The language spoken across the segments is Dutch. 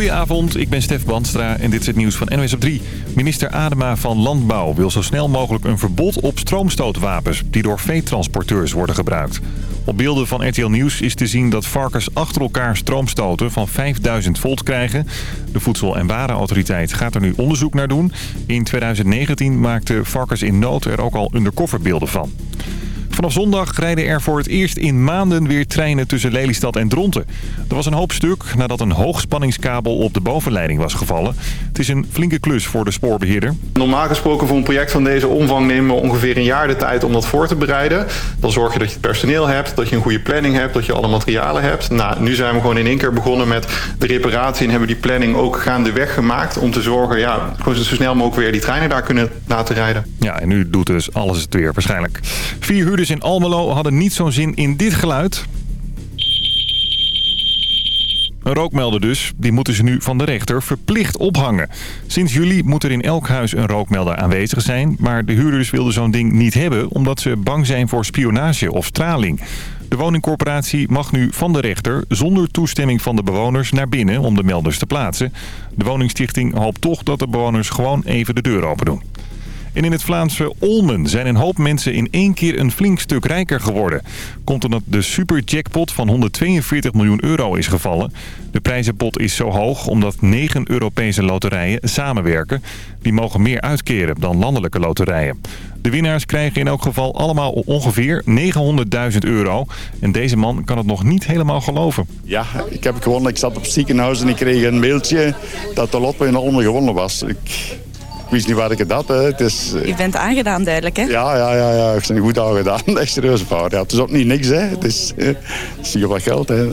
Goedenavond, ik ben Stef Bandstra en dit is het nieuws van NWS op 3. Minister Adema van Landbouw wil zo snel mogelijk een verbod op stroomstootwapens... die door veetransporteurs worden gebruikt. Op beelden van RTL Nieuws is te zien dat varkens achter elkaar stroomstoten van 5000 volt krijgen. De Voedsel- en Warenautoriteit gaat er nu onderzoek naar doen. In 2019 maakten varkens in nood er ook al undercoverbeelden van. Vanaf zondag rijden er voor het eerst in maanden weer treinen tussen Lelystad en Dronten. Er was een hoop stuk nadat een hoogspanningskabel op de bovenleiding was gevallen. Het is een flinke klus voor de spoorbeheerder. Normaal gesproken voor een project van deze omvang nemen we ongeveer een jaar de tijd om dat voor te bereiden. Dan zorg je dat je het personeel hebt, dat je een goede planning hebt, dat je alle materialen hebt. Nou, nu zijn we gewoon in één keer begonnen met de reparatie en hebben die planning ook gaandeweg gemaakt om te zorgen, ja, gewoon zo snel mogelijk weer die treinen daar kunnen laten rijden. Ja, en nu doet dus alles het weer waarschijnlijk. Vier in Almelo hadden niet zo'n zin in dit geluid. Een rookmelder dus, die moeten ze nu van de rechter verplicht ophangen. Sinds juli moet er in elk huis een rookmelder aanwezig zijn... maar de huurders wilden zo'n ding niet hebben... omdat ze bang zijn voor spionage of straling. De woningcorporatie mag nu van de rechter zonder toestemming van de bewoners naar binnen om de melders te plaatsen. De woningstichting hoopt toch dat de bewoners gewoon even de deur open doen. En in het Vlaamse Olmen zijn een hoop mensen in één keer een flink stuk rijker geworden. Komt omdat de superjackpot van 142 miljoen euro is gevallen. De prijzenpot is zo hoog omdat negen Europese loterijen samenwerken. Die mogen meer uitkeren dan landelijke loterijen. De winnaars krijgen in elk geval allemaal ongeveer 900.000 euro. En deze man kan het nog niet helemaal geloven. Ja, ik heb gewonnen. Ik zat op het ziekenhuis en ik kreeg een mailtje dat de lotto in Olmen gewonnen was. Ik... Ik wist niet waar ik het had. Hè. Het is, Je bent aangedaan duidelijk, hè? Ja, ja, ja, ja. ik ben goed aangedaan. Echt serieus fout. Ja, het is ook niet niks, hè. Het is, eh, zie je wat geld, hè.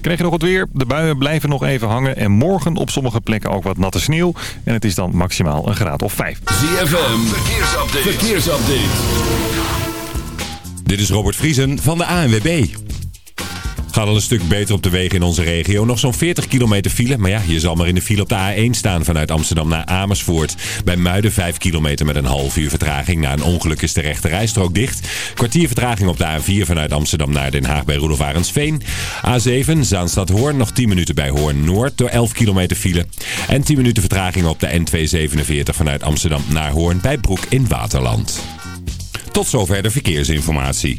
Krijg je nog wat weer? De buien blijven nog even hangen. En morgen op sommige plekken ook wat natte sneeuw. En het is dan maximaal een graad of 5. ZFM, verkeersupdate. verkeersupdate. Dit is Robert Vriesen van de ANWB. Gaat al een stuk beter op de wegen in onze regio. Nog zo'n 40 kilometer file. Maar ja, je zal maar in de file op de A1 staan vanuit Amsterdam naar Amersfoort. Bij Muiden 5 kilometer met een half uur vertraging. Na een ongeluk is de rechte rijstrook dicht. Kwartier vertraging op de A4 vanuit Amsterdam naar Den Haag bij Roelof Arendsveen. A7 Zaanstad-Hoorn. Nog 10 minuten bij Hoorn-Noord door 11 kilometer file. En 10 minuten vertraging op de N247 vanuit Amsterdam naar Hoorn bij Broek in Waterland. Tot zover de verkeersinformatie.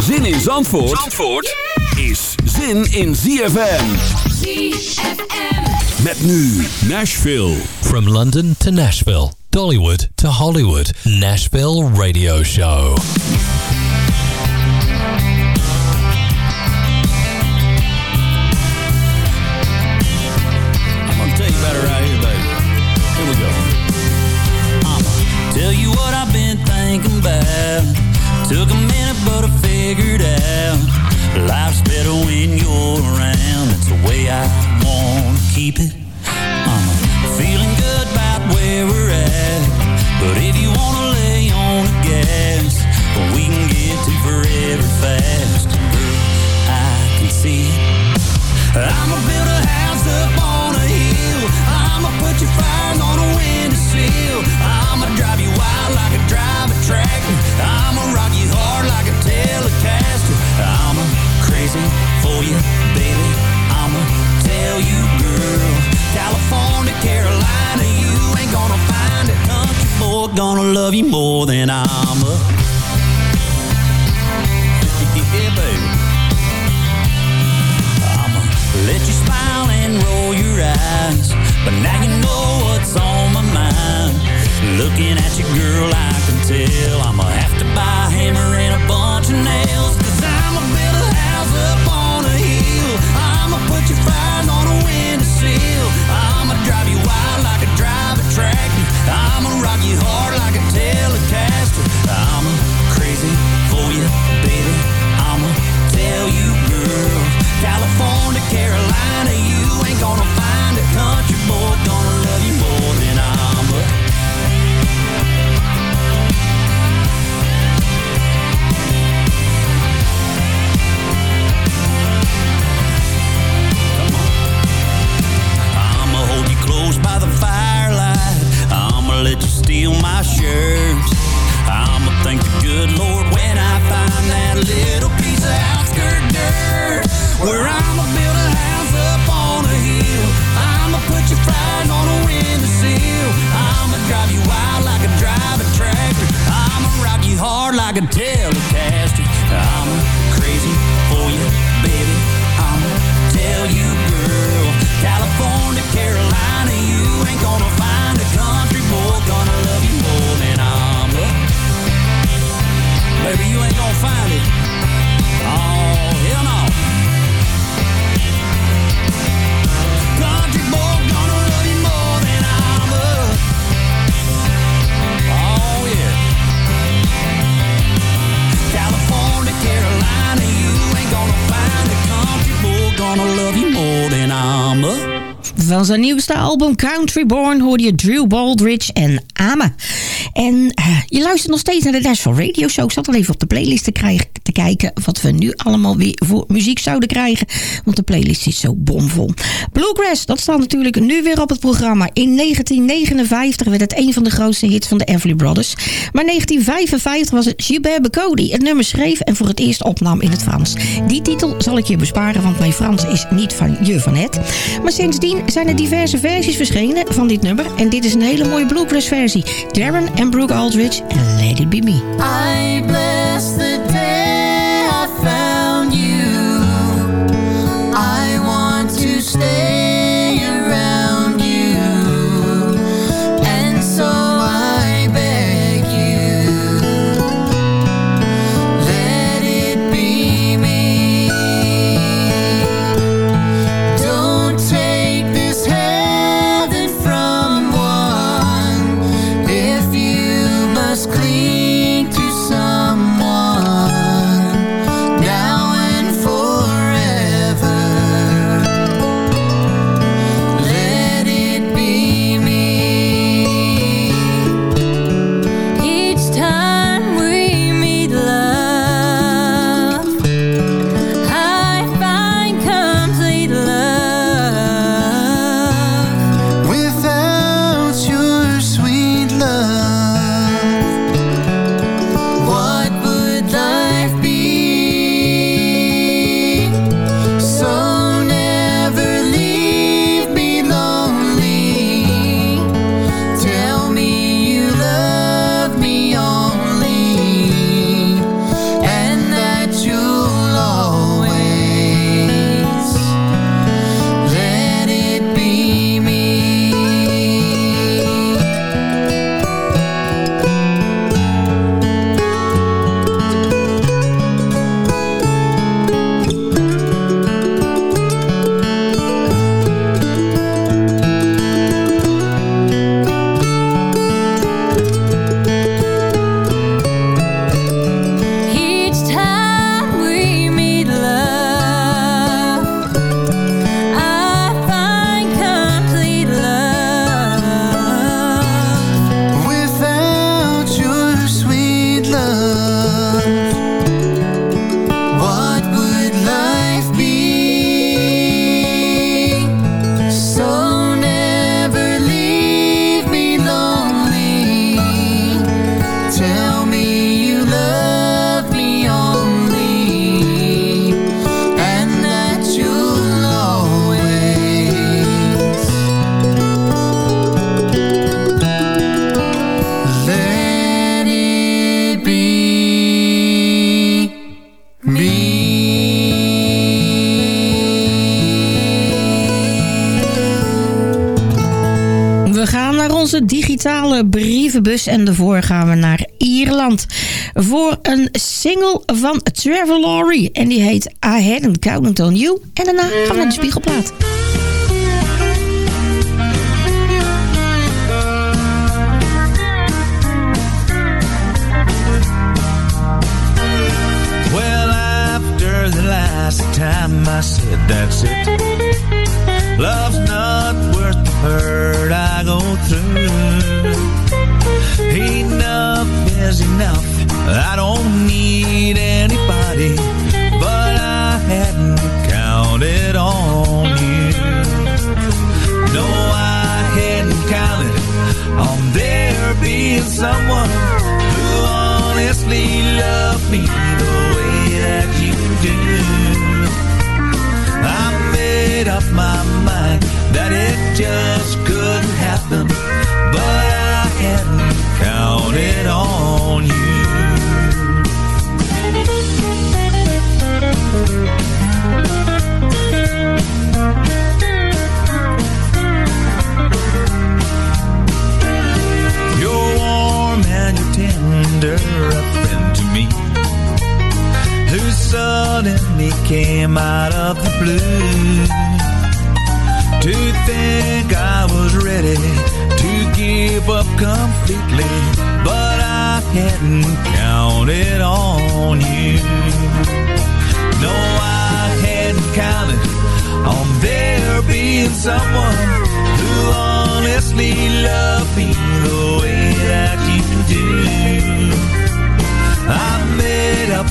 Zin in Zandvoort, Zandvoort is zin in ZFM. ZFM. Met nu Nashville. From London to Nashville, Dollywood to Hollywood, Nashville Radio Show. Took a minute, but I figured out. Life's better when you're around. That's the way I wanna keep it. I can tell onze new album Country Born hoorde je Drew Baldridge en Ame. En uh, je luistert nog steeds naar de Nashville Radio Show. Ik zat al even op de playlist te, kijken wat we nu allemaal weer voor muziek zouden krijgen. Want de playlist is zo bomvol. Bluegrass, dat staat natuurlijk nu weer op het programma. In 1959 werd het een van de grootste hits van de Everly Brothers. Maar in 1955 was het Gilbert Becody het nummer schreef en voor het eerst opnam in het Frans. Die titel zal ik je besparen, want mijn Frans is niet van je van het. Maar sindsdien zijn er diverse versies verschenen van dit nummer. En dit is een hele mooie bluegrass versie. Darren en Brooke Aldridge en Let It Be Me. I bless the day brievenbus en daarvoor gaan we naar Ierland. Voor een single van Trevor Laurie. En die heet I Hadn't Counted On You. En daarna gaan we naar de Spiegelplaat. Well, after the last time I said that's it, love's not worth the hurt I go through. Enough is enough. I don't need anybody, but I hadn't counted on you. No, I hadn't counted on there being someone who honestly loved me the way that you do. I made up my mind that it just couldn't happen, but I hadn't counted on a friend to me. Who suddenly came out of the blue. To think I was ready to give up completely, but I hadn't counted on you. No, I hadn't counted on there being someone who honestly loved me the way that you do.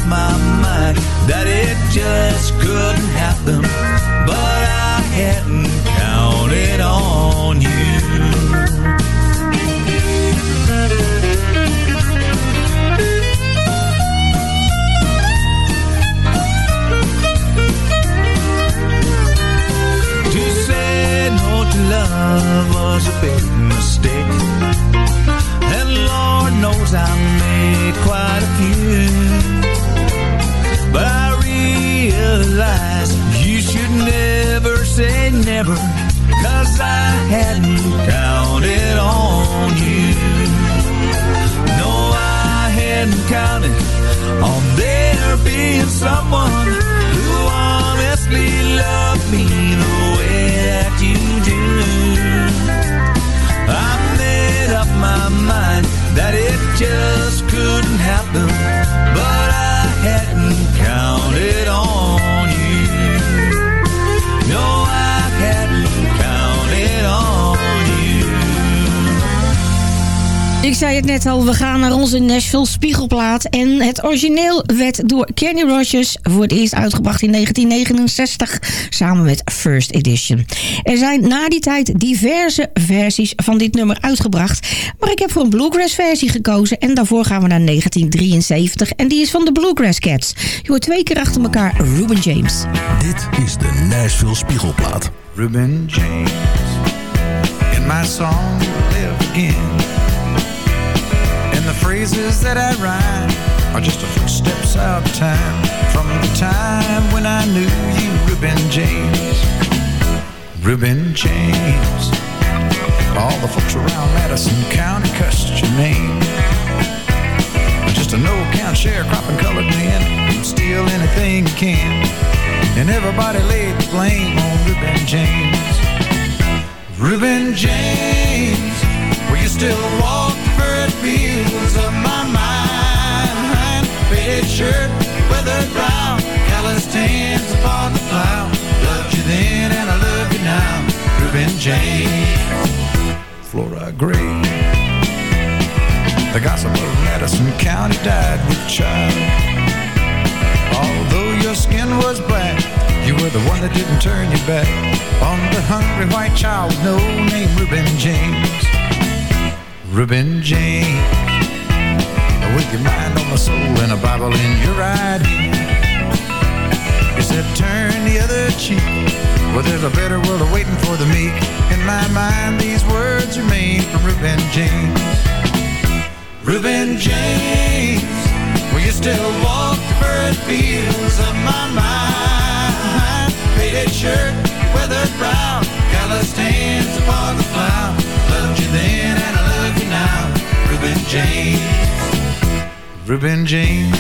My mind that it just couldn't happen, but I hadn't counted on you. To say no to love was a big mistake. And Lord knows I made quite a few. Never, cause I hadn't counted on you. No, I hadn't counted on there being someone who honestly loved me the way that you do. I made up my mind that it just couldn't happen, but I hadn't counted Ik zei het net al, we gaan naar onze Nashville Spiegelplaat. En het origineel werd door Kenny Rogers voor het eerst uitgebracht in 1969... samen met First Edition. Er zijn na die tijd diverse versies van dit nummer uitgebracht. Maar ik heb voor een bluegrass versie gekozen. En daarvoor gaan we naar 1973. En die is van de Bluegrass Cats. Je hoort twee keer achter elkaar Ruben James. Dit is de Nashville Spiegelplaat. Reuben James. In my song, live again. Phrases that I rhyme are just a footsteps out of time. From the time when I knew you, Reuben James. Reuben James. All the folks around Madison County cussed your name. Just a no-account sharecropping colored man who'd steal anything he can. And everybody laid the blame on Reuben James. Reuben James, will you still walk fields of my mind? Faded shirt, weathered brow, calloused hands upon the plow. Loved you then and I love you now, Reuben James. Flora Gray. The gossip of Madison County died with child. Although your skin was black, you were the one that didn't turn your back on the hungry white child with no name, Reuben James. Reuben James. With your mind on the soul and a Bible in your right hand. You said turn the other cheek. Well, there's a better world awaiting for the meek. In my mind, these words remain from Reuben James. Reuben James, will you still walk the furrowed fields of my mind? Faded shirt, weathered brow, calloused hands upon the plow. Loved you then and I love you now, Reuben James. Reuben James.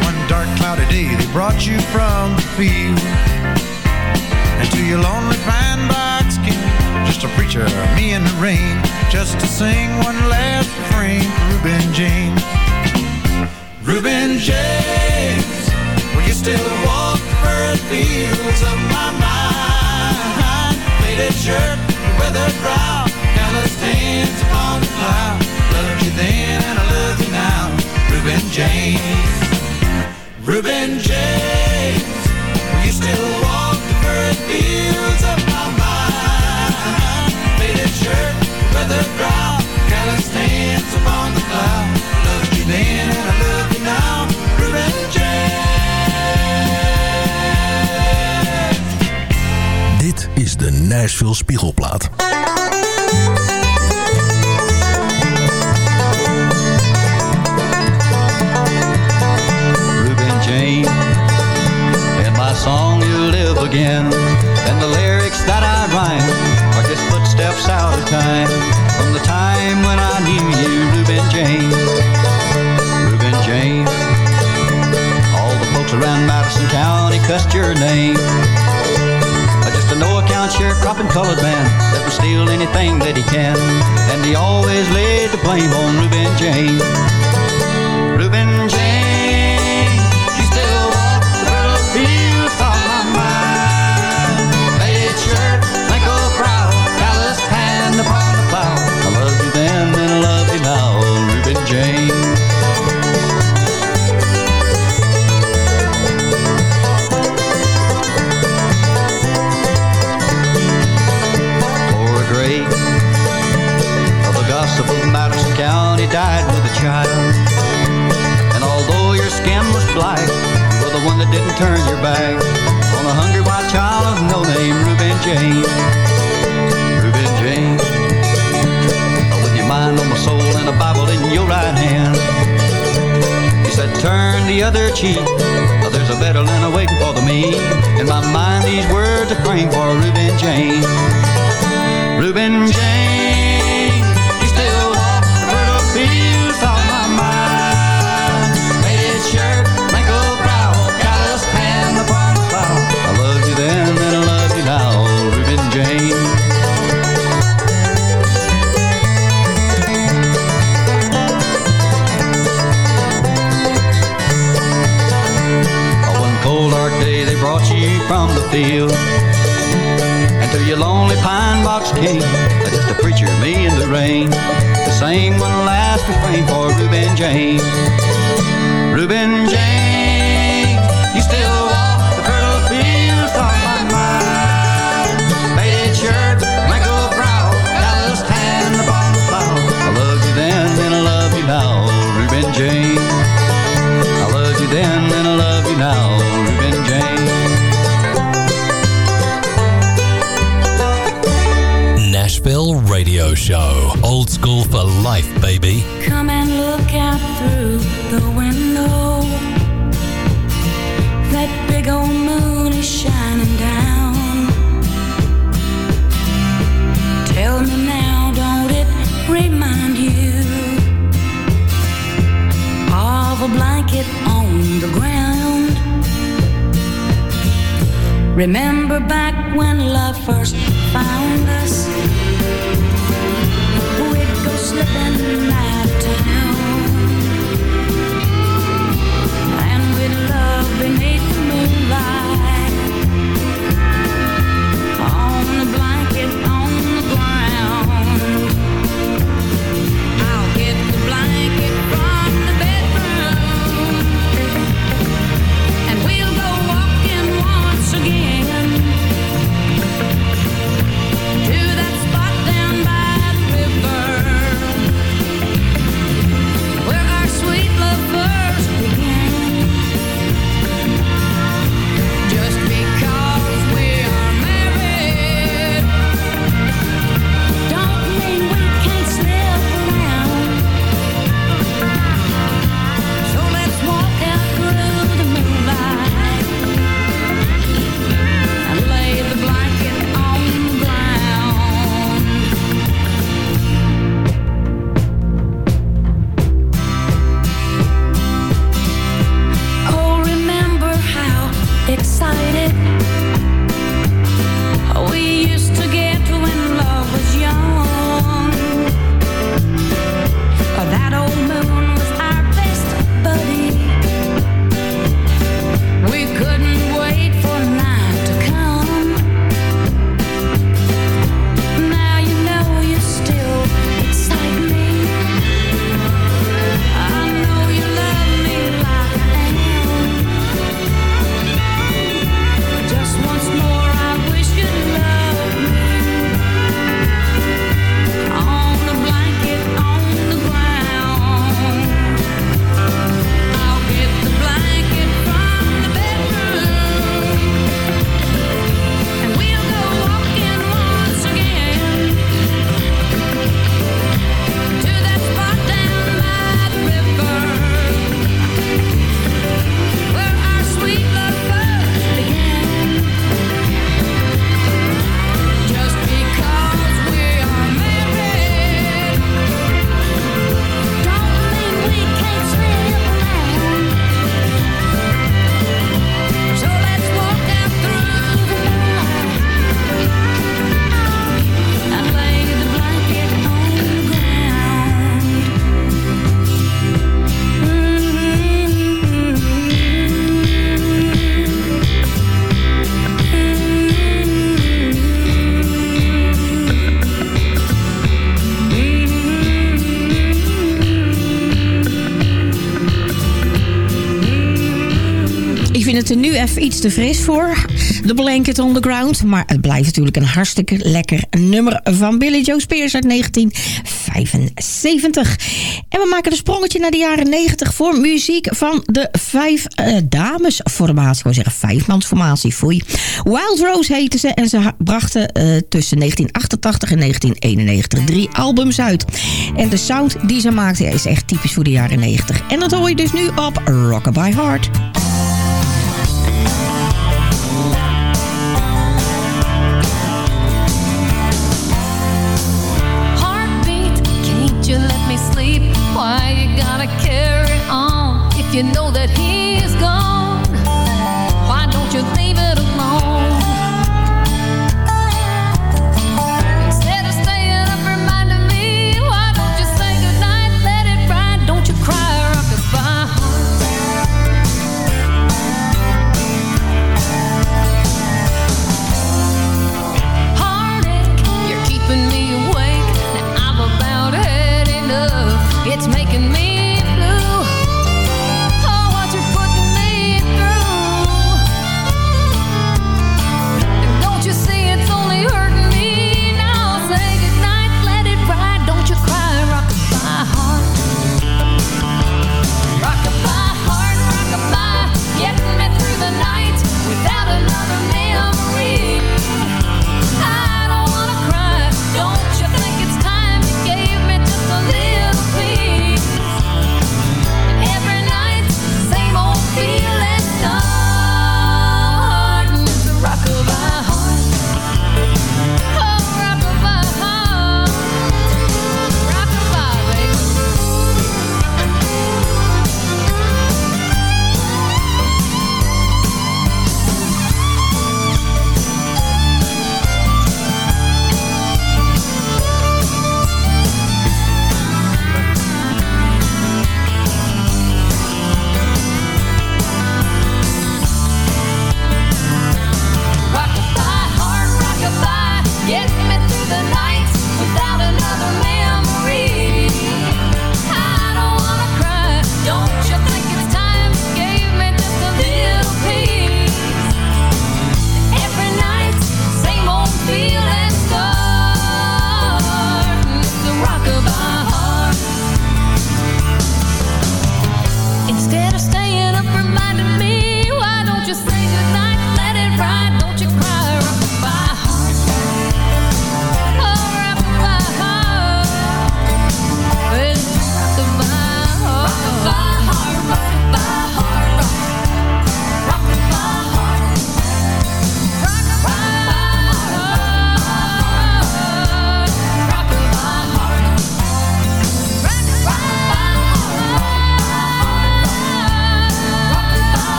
One dark cloudy day they brought you from the field and to your lonely pine box came just a preacher, me in the rain, just to sing one last refrain Reuben James. Reuben James, will you still walk the fields of my mind? Faded shirt, James. Reuben James, you still walk the furrowed fields of my mind? Faded shirt, weathered brow, calloused hands upon the plow. Loved you then and I love you now, Reuben James. Dit is de Nashville Spiegelplaat. Again. And the lyrics that I rhyme are just footsteps out of time. From the time when I knew you, Reuben James. Reuben James. All the folks around Madison County cussed your name. Just a no-account sharecropping colored man that will steal anything that he can. And he always laid the blame on Reuben James. Your back on a hungry white child of no name, Reuben James. Reuben James. With your mind on my soul and a Bible in your right hand. He said, turn the other cheek. There's a better land waiting for the me. In my mind, these words are framed for Reuben James. Reuben James, field And to your lonely pine box king Just a preacher, me in the rain. The same one last refrain for Reuben James. Reuben James Show. Old school for life, baby. Come and look out through the window. That big old moon is shining down. Tell me now, don't it remind you of a blanket on the ground? Remember back when love first found us? than mine. Er nu even iets te fris voor. The Blanket on the Ground. Maar het blijft natuurlijk een hartstikke lekker nummer van Billy Joe Spears uit 1975. En we maken een sprongetje naar de jaren 90 voor muziek van de vijf uh, damesformatie. Ik wil zeggen vijfmansformatie, foei. Wild Rose heette ze en ze brachten uh, tussen 1988 en 1991 drie albums uit. En de sound die ze maakten is echt typisch voor de jaren 90. En dat hoor je dus nu op Rockabye Heart.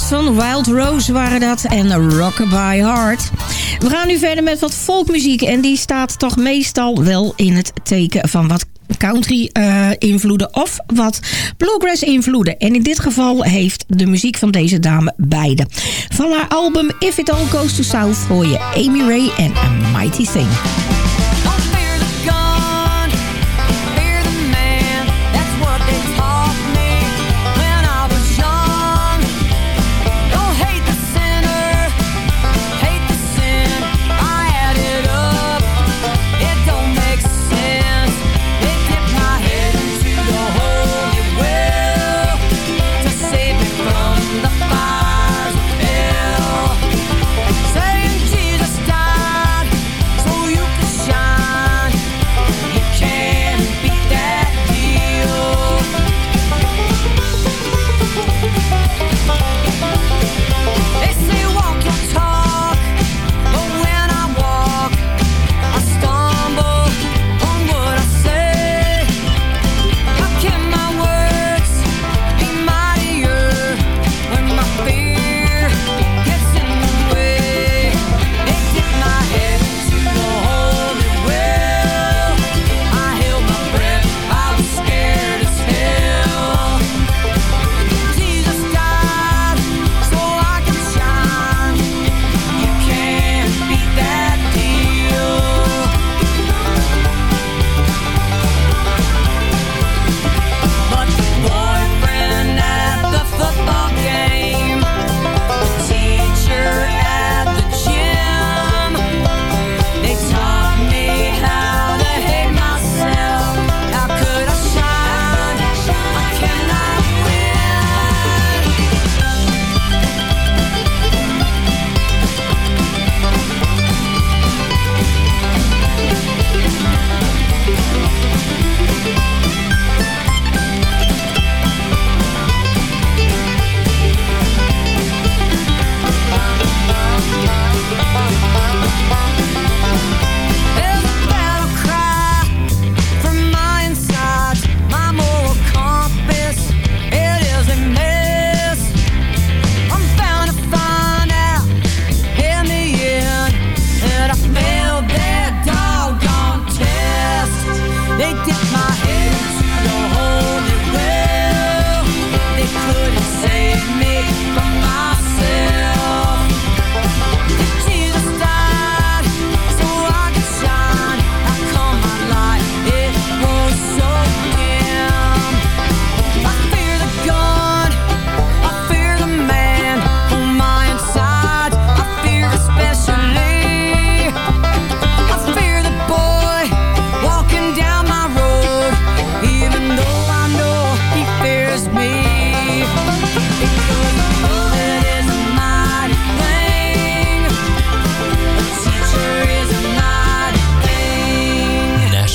Van Wild Rose waren dat en Rockabye Heart. We gaan nu verder met wat folkmuziek. En die staat toch meestal wel in het teken van wat country eh, of wat bluegrass invloeden. En in dit geval heeft de muziek van deze dame beide. Van haar album If It All Goes To South hoor je Amy Ray en A Mighty Thing.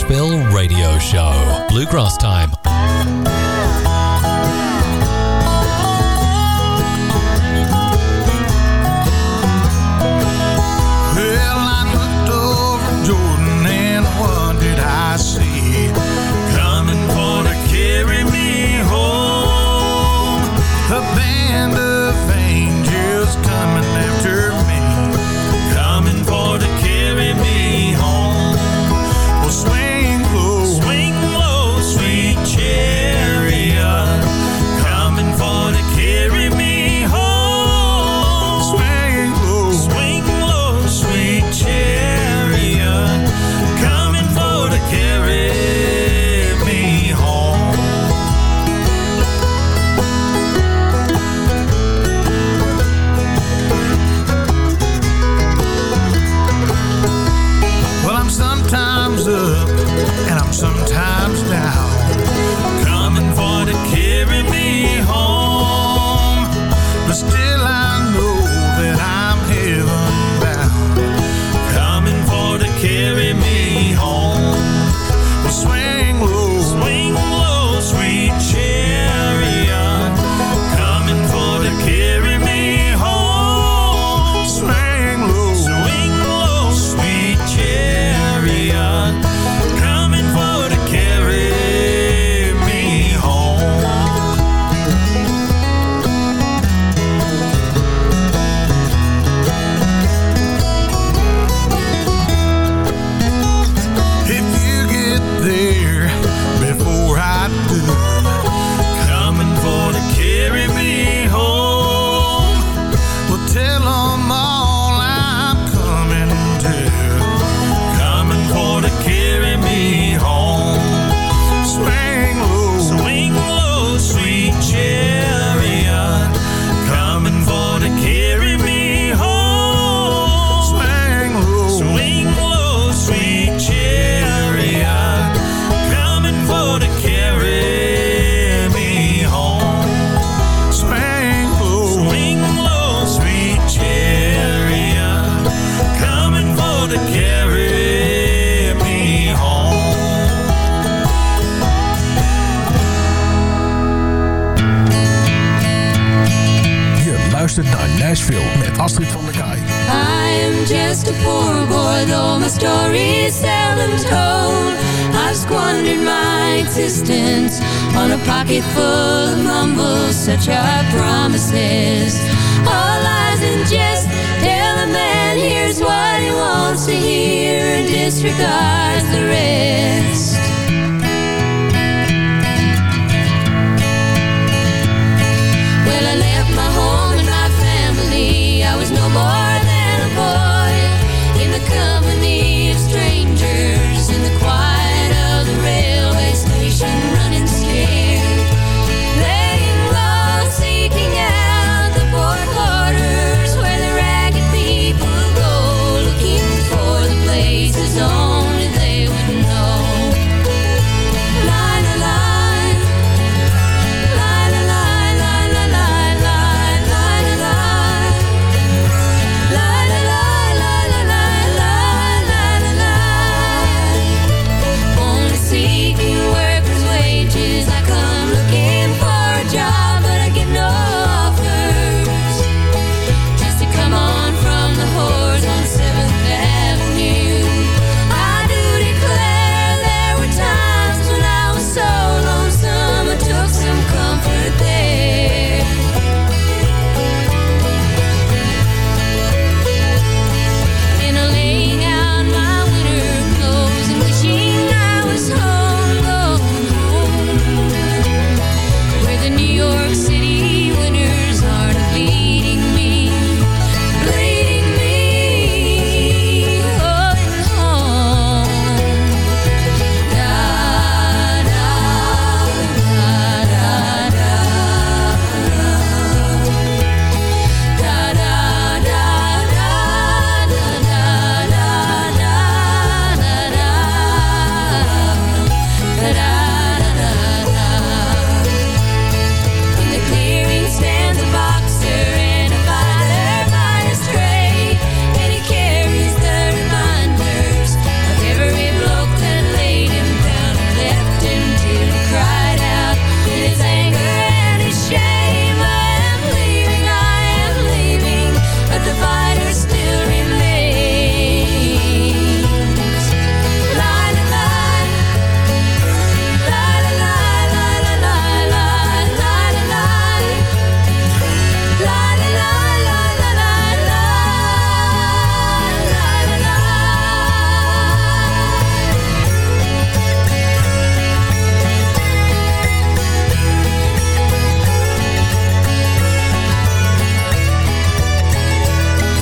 Nashville Radio Show. Bluegrass time.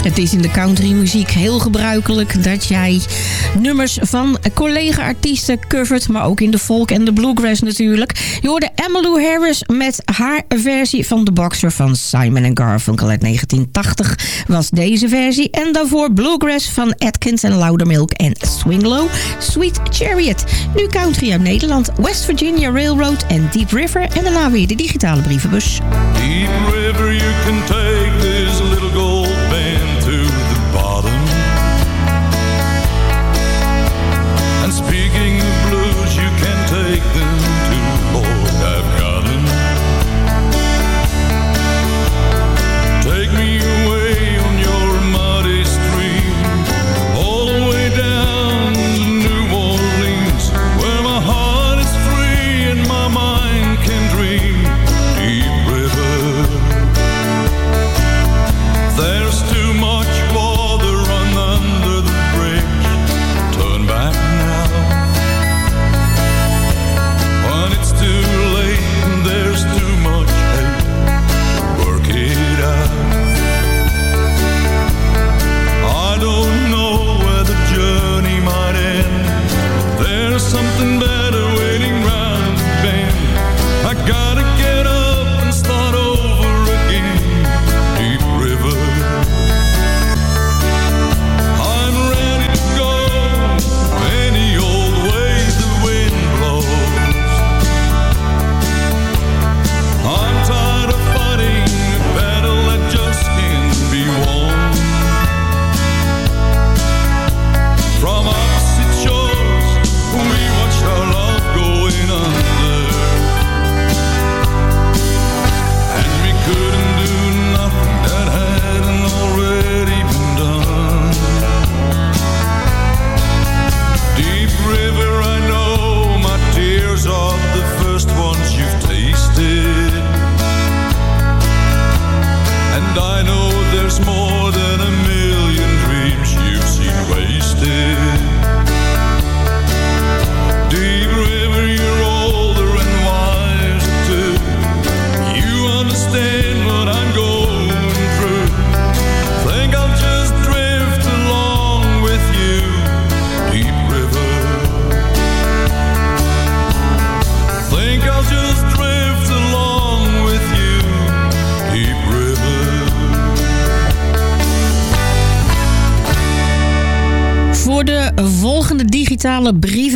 Het is in de countrymuziek heel gebruikelijk dat jij nummers van collega-artiesten covert. Maar ook in de folk en de bluegrass natuurlijk. Je hoorde Emmylou Harris met haar versie van de boxer van Simon Garfunkel uit 1980 was deze versie. En daarvoor bluegrass van Atkins en Loudermilk en Swinglow, Sweet Chariot. Nu country uit Nederland, West Virginia Railroad en Deep River. En daarna weer de digitale brievenbus. Deep river, you can take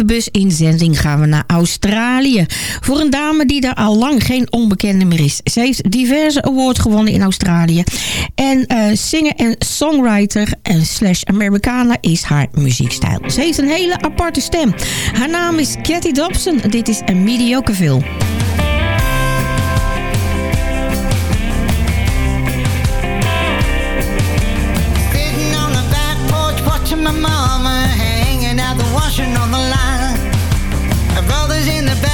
digitale brievenbus-inzending gaan we naar Australië. Voor een dame die er al lang geen onbekende meer is. Ze heeft diverse awards gewonnen in Australië. En singer en songwriter en slash Americana is haar muziekstijl. Ze heeft een hele aparte stem. Haar naam is Cathy Dobson. Dit is een mediocreville. Sitting fortune on the line. our brothers in the back.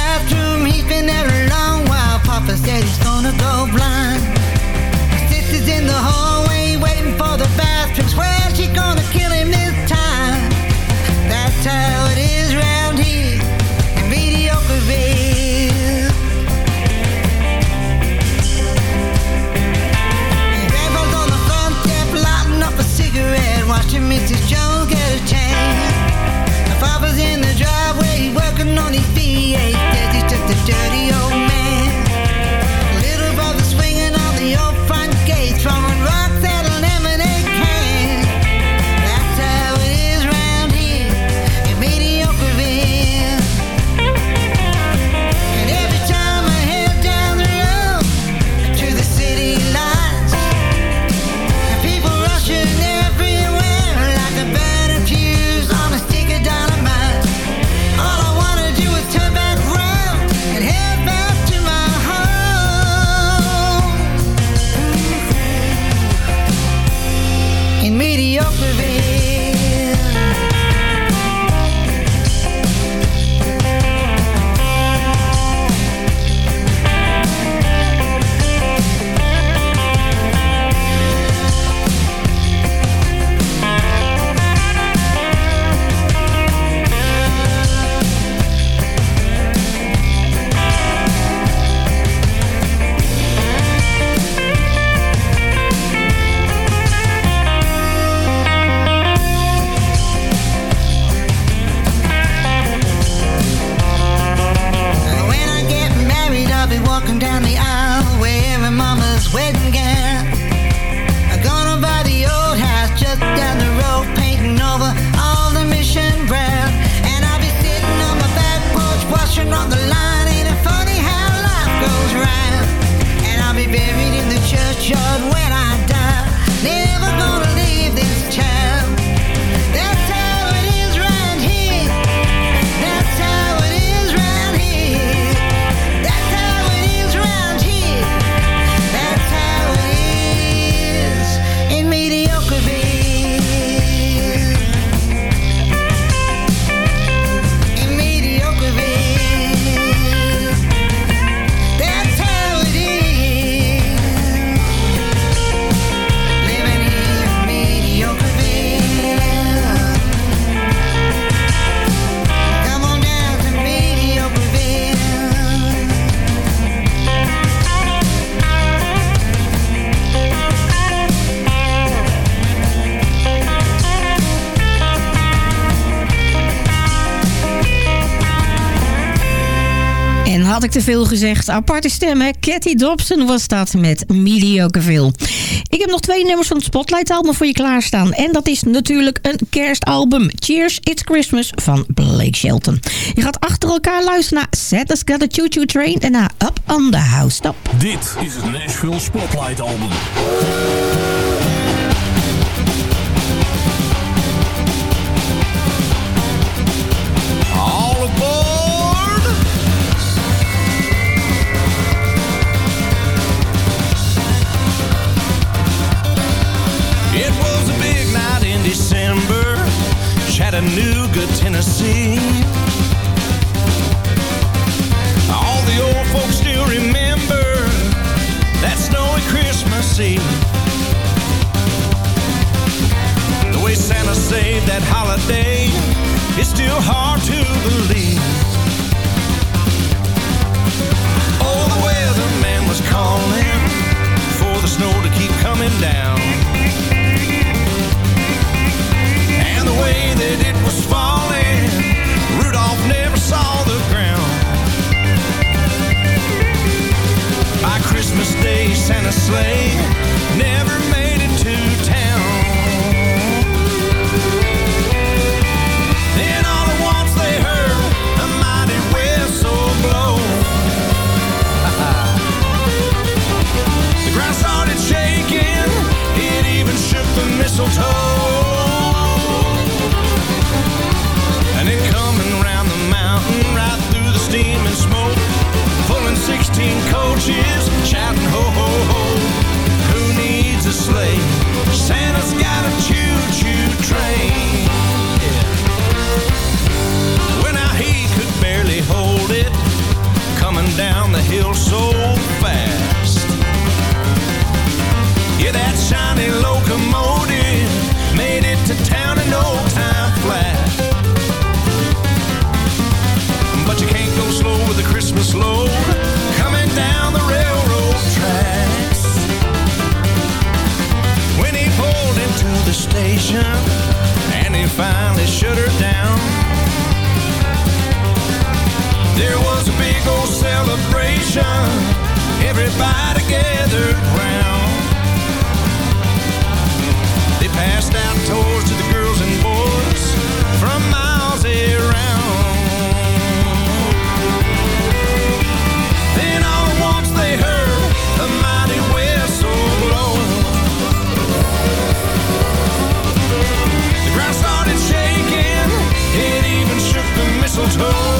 Te veel gezegd, aparte stemmen. Cathy Dobson was dat met Mediocreville. Ik heb nog twee nummers van het Spotlight album voor je klaarstaan. En dat is natuurlijk een kerstalbum. Cheers, It's Christmas van Blake Shelton. Je gaat achter elkaar luisteren naar Santa's Got a Choo Choo Train en naar Up on the House Top. Dit is het Nashville Spotlight Album. In Chattanooga, Tennessee. All the old folks still remember that snowy Christmas Eve. The way Santa saved that holiday is still hard to believe. Oh, the weatherman was calling for the snow to keep coming down. and a sleigh. Hill so fast. Yeah, that shiny locomotive made it to town in no time flat. But you can't go slow with a Christmas load coming down the railroad tracks. When he pulled into the station and he finally shut her down. There was big old celebration, everybody gathered round. They passed out tours to the girls and boys from miles around. Then all at once they heard a mighty whistle blow. The ground started shaking, it even shook the mistletoe.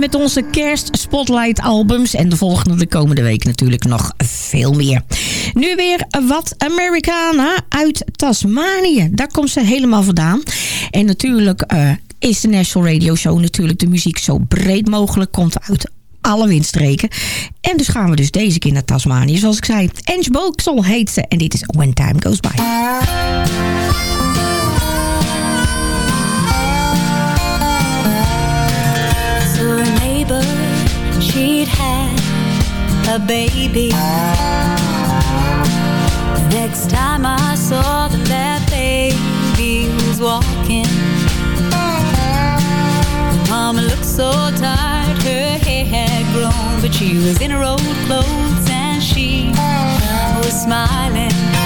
met onze kerst spotlight albums. En de volgende de komende week natuurlijk nog veel meer. Nu weer wat Americana uit Tasmanië. Daar komt ze helemaal vandaan. En natuurlijk eh, is de National Radio Show natuurlijk de muziek zo breed mogelijk. Komt uit alle windstreken. En dus gaan we dus deze keer naar Tasmanië, zoals ik zei. Ange Boxel heet ze en dit is When Time Goes By. a baby. The next time I saw that that baby was walking. Mama looked so tired, her hair had grown But she was in her old clothes and she was smiling.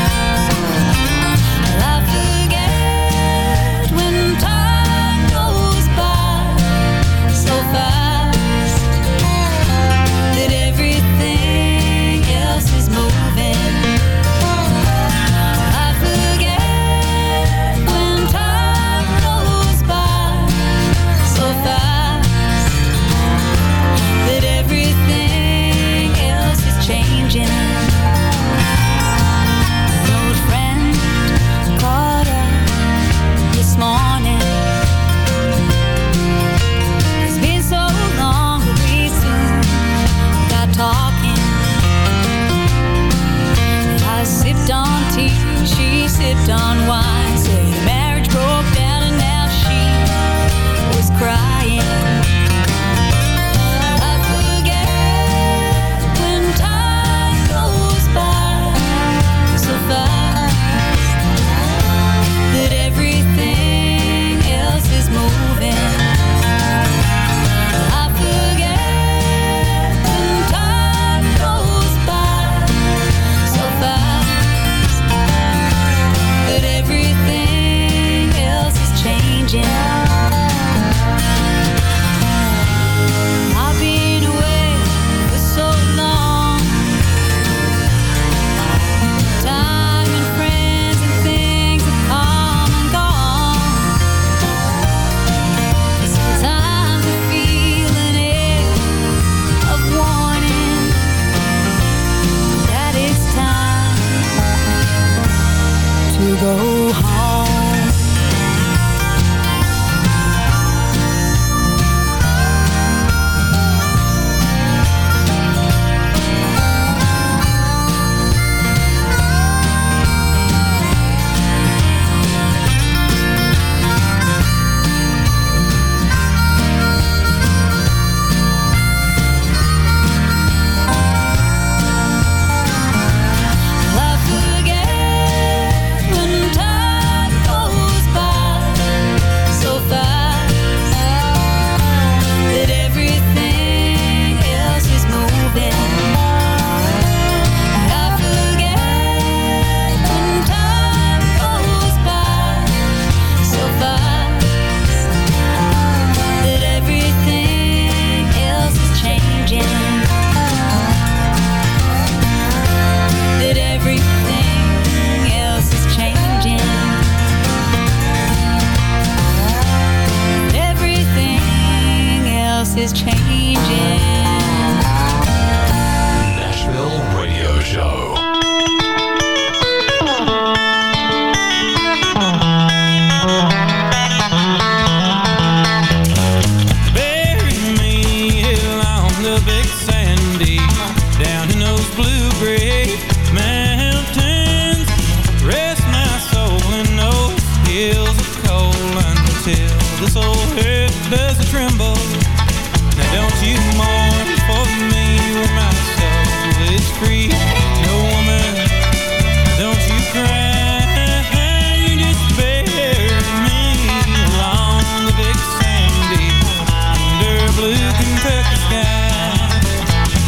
都好。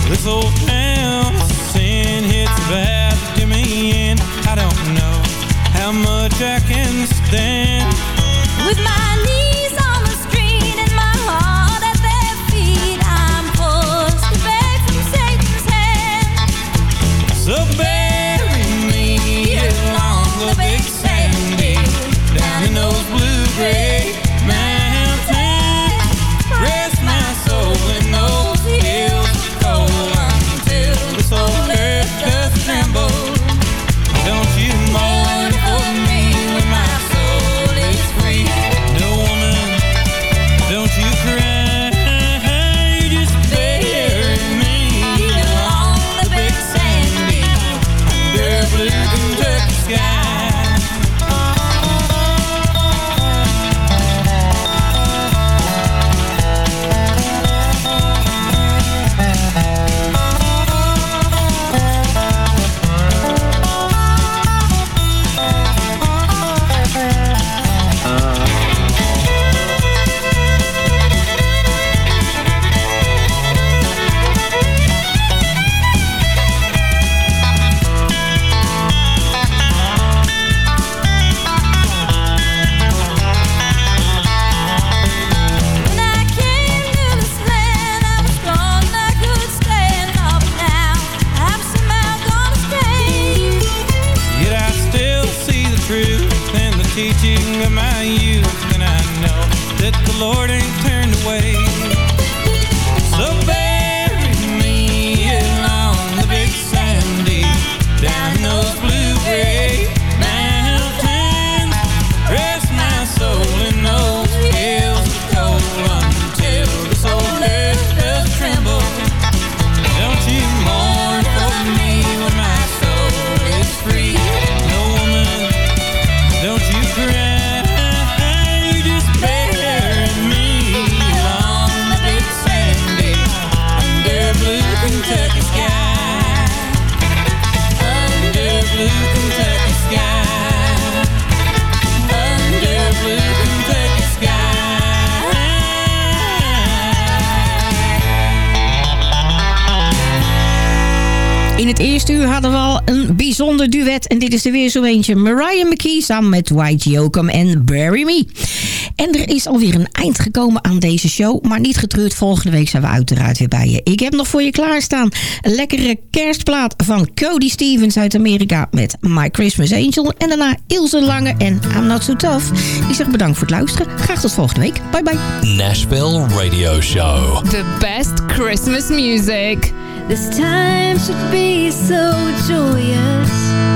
This old town sin hits to me, and I don't know how much I can stand. is er weer zo eentje. Mariah McKee samen met White Jokum en Bury Me. En er is alweer een eind gekomen aan deze show. Maar niet getreurd, volgende week zijn we uiteraard weer bij je. Ik heb nog voor je klaarstaan een lekkere kerstplaat van Cody Stevens uit Amerika... met My Christmas Angel. En daarna Ilse Lange en I'm Not So Tough. Ik zeg bedankt voor het luisteren. Graag tot volgende week. Bye bye. Nashville Radio Show. The best Christmas music. This time should be so joyous.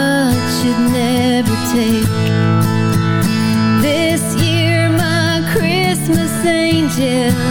take. This year my Christmas angel.